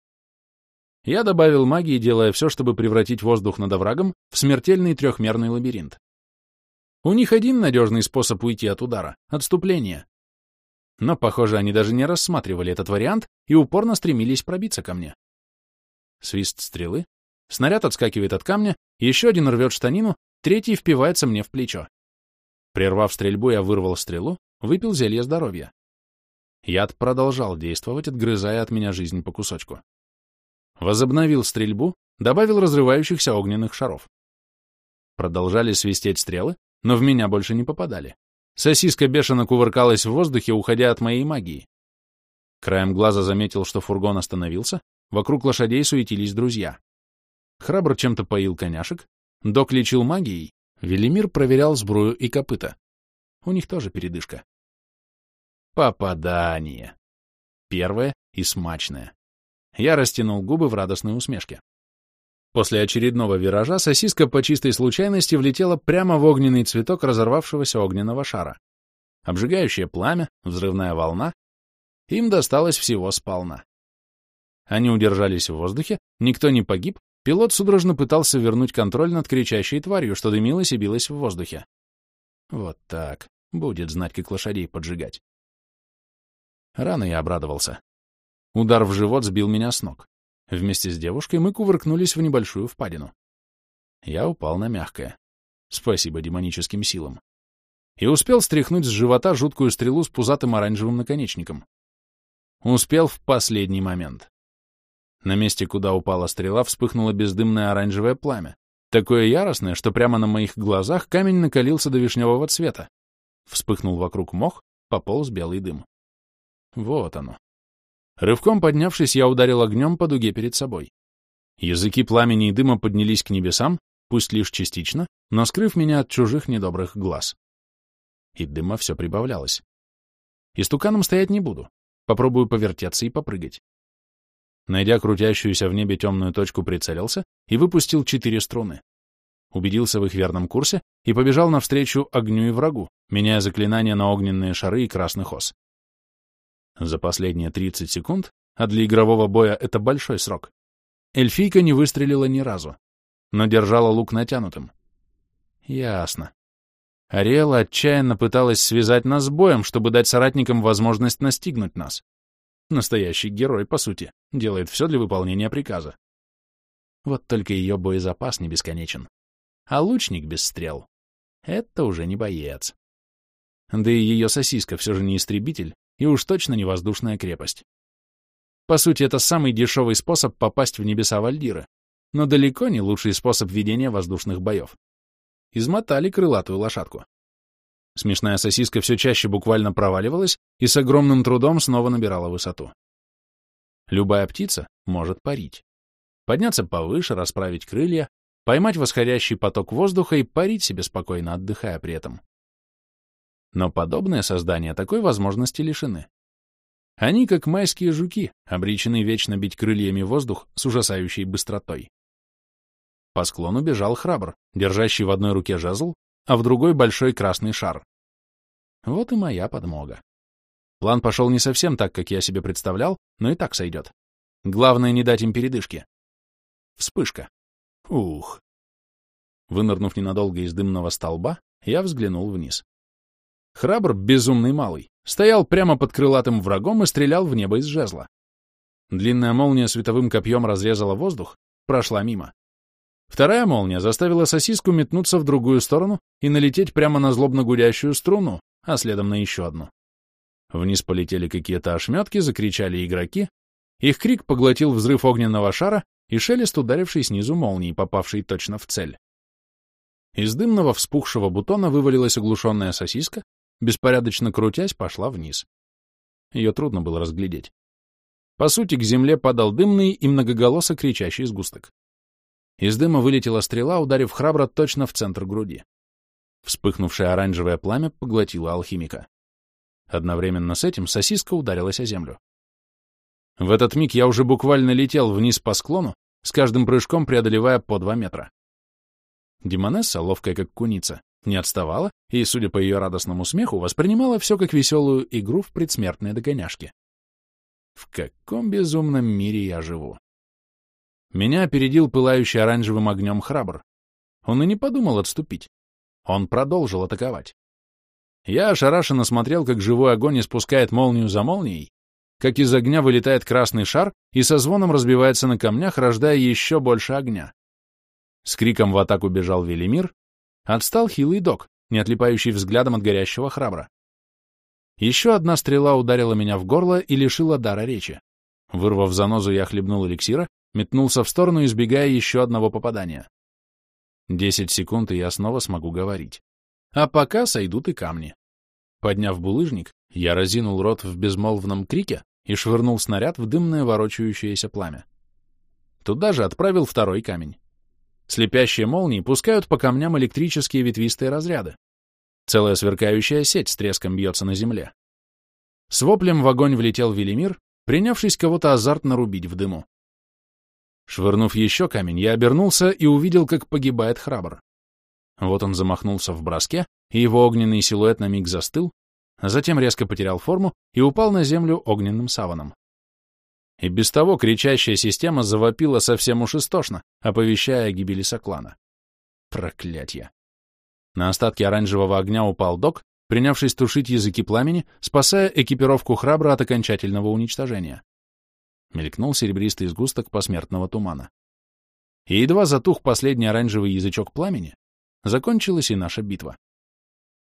[SPEAKER 1] Я добавил магии, делая все, чтобы превратить воздух над оврагом в смертельный трехмерный лабиринт. У них один надежный способ уйти от удара — отступление. Но, похоже, они даже не рассматривали этот вариант и упорно стремились пробиться ко мне. Свист стрелы, снаряд отскакивает от камня, еще один рвет штанину, третий впивается мне в плечо. Прервав стрельбу, я вырвал стрелу, выпил зелье здоровья. Яд продолжал действовать, отгрызая от меня жизнь по кусочку. Возобновил стрельбу, добавил разрывающихся огненных шаров. Продолжали свистеть стрелы, но в меня больше не попадали. Сосиска бешено кувыркалась в воздухе, уходя от моей магии. Краем глаза заметил, что фургон остановился, вокруг лошадей суетились друзья. Храбр чем-то поил коняшек, док лечил магией, Велимир проверял сбрую и копыта. У них тоже передышка. Попадание. Первое и смачное. Я растянул губы в радостной усмешке. После очередного виража сосиска по чистой случайности влетела прямо в огненный цветок разорвавшегося огненного шара. Обжигающее пламя, взрывная волна. Им досталось всего сполна. Они удержались в воздухе, никто не погиб, пилот судорожно пытался вернуть контроль над кричащей тварью, что дымилась и билась в воздухе. Вот так. Будет знать, как лошадей поджигать. Рано я обрадовался. Удар в живот сбил меня с ног. Вместе с девушкой мы кувыркнулись в небольшую впадину. Я упал на мягкое. Спасибо демоническим силам. И успел стряхнуть с живота жуткую стрелу с пузатым оранжевым наконечником. Успел в последний момент. На месте, куда упала стрела, вспыхнуло бездымное оранжевое пламя. Такое яростное, что прямо на моих глазах камень накалился до вишневого цвета. Вспыхнул вокруг мох, пополз белый дым. Вот оно. Рывком поднявшись, я ударил огнем по дуге перед собой. Языки пламени и дыма поднялись к небесам, пусть лишь частично, но скрыв меня от чужих недобрых глаз. И дыма все прибавлялось. Истуканом стоять не буду. Попробую повертеться и попрыгать. Найдя крутящуюся в небе темную точку, прицелился и выпустил четыре струны. Убедился в их верном курсе и побежал навстречу огню и врагу, меняя заклинания на огненные шары и красных ос. За последние 30 секунд, а для игрового боя это большой срок, эльфийка не выстрелила ни разу, но держала лук натянутым. Ясно. Ариэла отчаянно пыталась связать нас с боем, чтобы дать соратникам возможность настигнуть нас. Настоящий герой, по сути, делает все для выполнения приказа. Вот только ее боезапас не бесконечен. А лучник без стрел — это уже не боец. Да и ее сосиска все же не истребитель, и уж точно не воздушная крепость. По сути, это самый дешевый способ попасть в небеса Вальдира, но далеко не лучший способ ведения воздушных боев. Измотали крылатую лошадку. Смешная сосиска все чаще буквально проваливалась и с огромным трудом снова набирала высоту. Любая птица может парить. Подняться повыше, расправить крылья, поймать восходящий поток воздуха и парить себе спокойно, отдыхая при этом. Но подобные создания такой возможности лишены. Они, как майские жуки, обречены вечно бить крыльями воздух с ужасающей быстротой. По склону бежал храбр, держащий в одной руке жезл, а в другой большой красный шар. Вот и моя подмога. План пошел не совсем так, как я себе представлял, но и так сойдет. Главное не дать им передышки. Вспышка. Ух. Вынырнув ненадолго из дымного столба, я взглянул вниз. Храбр, безумный малый, стоял прямо под крылатым врагом и стрелял в небо из жезла. Длинная молния световым копьем разрезала воздух, прошла мимо. Вторая молния заставила сосиску метнуться в другую сторону и налететь прямо на злобно гудящую струну, а следом на еще одну. Вниз полетели какие-то ошметки, закричали игроки. Их крик поглотил взрыв огненного шара и шелест, ударивший снизу молнии, попавший точно в цель. Из дымного вспухшего бутона вывалилась оглушенная сосиска, беспорядочно крутясь, пошла вниз. Ее трудно было разглядеть. По сути, к земле падал дымный и многоголосо кричащий сгусток. Из дыма вылетела стрела, ударив храбро точно в центр груди. Вспыхнувшее оранжевое пламя поглотило алхимика. Одновременно с этим сосиска ударилась о землю. В этот миг я уже буквально летел вниз по склону, с каждым прыжком преодолевая по два метра. Демонесса, ловкая как куница, не отставала и, судя по ее радостному смеху, воспринимала все как веселую игру в предсмертные догоняшки. В каком безумном мире я живу? Меня опередил пылающий оранжевым огнем храбр. Он и не подумал отступить. Он продолжил атаковать. Я ошарашенно смотрел, как живой огонь испускает молнию за молнией, как из огня вылетает красный шар и со звоном разбивается на камнях, рождая еще больше огня. С криком в атаку бежал Велимир, отстал хилый док, не отлипающий взглядом от горящего храбра. Еще одна стрела ударила меня в горло и лишила дара речи. Вырвав занозу, я хлебнул эликсира, метнулся в сторону, избегая еще одного попадания. Десять секунд, и я снова смогу говорить. А пока сойдут и камни. Подняв булыжник, я разинул рот в безмолвном крике и швырнул снаряд в дымное ворочающееся пламя. Туда же отправил второй камень. Слепящие молнии пускают по камням электрические ветвистые разряды. Целая сверкающая сеть с треском бьется на земле. С воплем в огонь влетел Велимир, принявшись кого-то азартно рубить в дыму. Швырнув еще камень, я обернулся и увидел, как погибает храбр. Вот он замахнулся в броске, и его огненный силуэт на миг застыл, затем резко потерял форму и упал на землю огненным саваном. И без того кричащая система завопила совсем уж истошно, оповещая о гибели Соклана. Проклятье! На остатки оранжевого огня упал док, принявшись тушить языки пламени, спасая экипировку храбра от окончательного уничтожения. Мелькнул серебристый сгусток посмертного тумана. И едва затух последний оранжевый язычок пламени, закончилась и наша битва.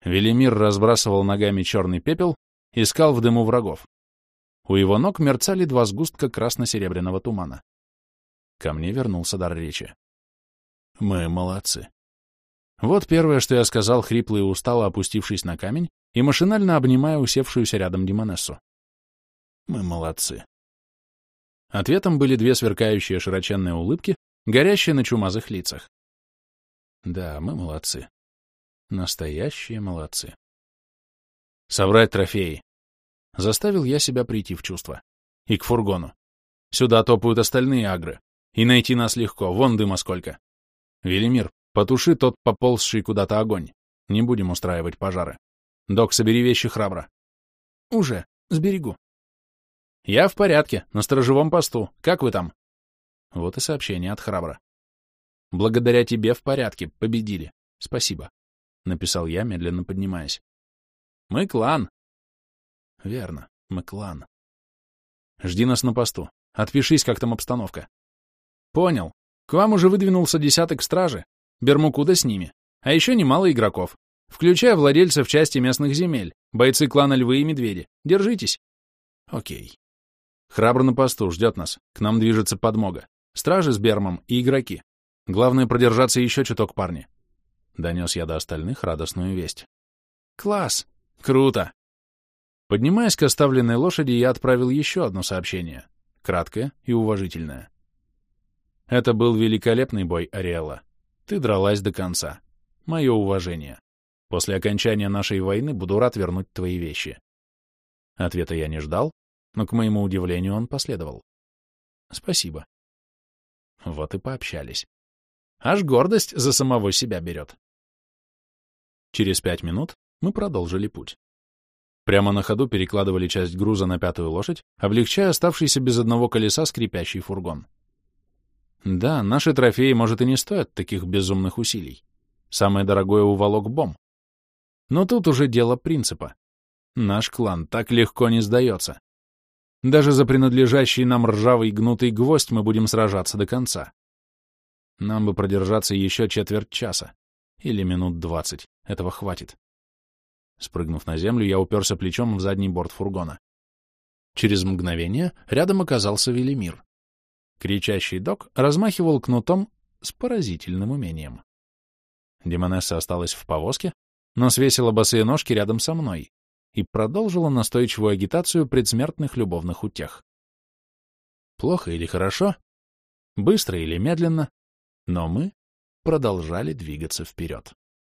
[SPEAKER 1] Велимир разбрасывал ногами черный пепел, искал в дыму врагов. У его ног мерцали два сгустка красно-серебряного тумана. Ко мне вернулся дар речи. Мы молодцы. Вот первое, что я сказал, хрипло и устало опустившись на камень и машинально обнимая усевшуюся рядом Демонессу. Мы молодцы. Ответом были две сверкающие широченные улыбки, горящие на чумазых лицах. Да, мы молодцы. Настоящие молодцы. Собрать трофеи. Заставил я себя прийти в чувство. И к фургону. Сюда топают остальные агры. И найти нас легко, вон дыма сколько. Велимир, Потуши тот поползший куда-то огонь. Не будем устраивать пожары. Док, собери вещи храбро. Уже. Сберегу. Я в порядке, на сторожевом посту. Как вы там? Вот и сообщение от храбра. Благодаря тебе в порядке. Победили. Спасибо. Написал я, медленно поднимаясь. Мы клан. Верно, мы клан. Жди нас на посту. Отпишись, как там обстановка. Понял. К вам уже выдвинулся десяток стражи. Бермукуда с ними. А еще немало игроков, включая владельцев части местных земель, бойцы клана Львы и Медведи. Держитесь. Окей. Храбро на посту, ждет нас. К нам движется подмога. Стражи с Бермом и игроки. Главное продержаться еще чуток, парни. Донес я до остальных радостную весть. Класс! Круто! Поднимаясь к оставленной лошади, я отправил еще одно сообщение. Краткое и уважительное. Это был великолепный бой, Ариэла. Ты дралась до конца. Мое уважение. После окончания нашей войны буду рад вернуть твои вещи. Ответа я не ждал, но, к моему удивлению, он последовал. Спасибо. Вот и пообщались. Аж гордость за самого себя берет. Через пять минут мы продолжили путь. Прямо на ходу перекладывали часть груза на пятую лошадь, облегчая оставшийся без одного колеса скрипящий фургон. Да, наши трофеи, может, и не стоят таких безумных усилий. Самое дорогое уволок бомб. Но тут уже дело принципа. Наш клан так легко не сдается. Даже за принадлежащий нам ржавый гнутый гвоздь мы будем сражаться до конца. Нам бы продержаться еще четверть часа. Или минут двадцать. Этого хватит. Спрыгнув на землю, я уперся плечом в задний борт фургона. Через мгновение рядом оказался Велимир. Кричащий док размахивал кнутом с поразительным умением. Демонесса осталась в повозке, но свесила босые ножки рядом со мной и продолжила настойчивую агитацию предсмертных любовных утех. Плохо или хорошо, быстро или медленно, но мы продолжали двигаться вперед.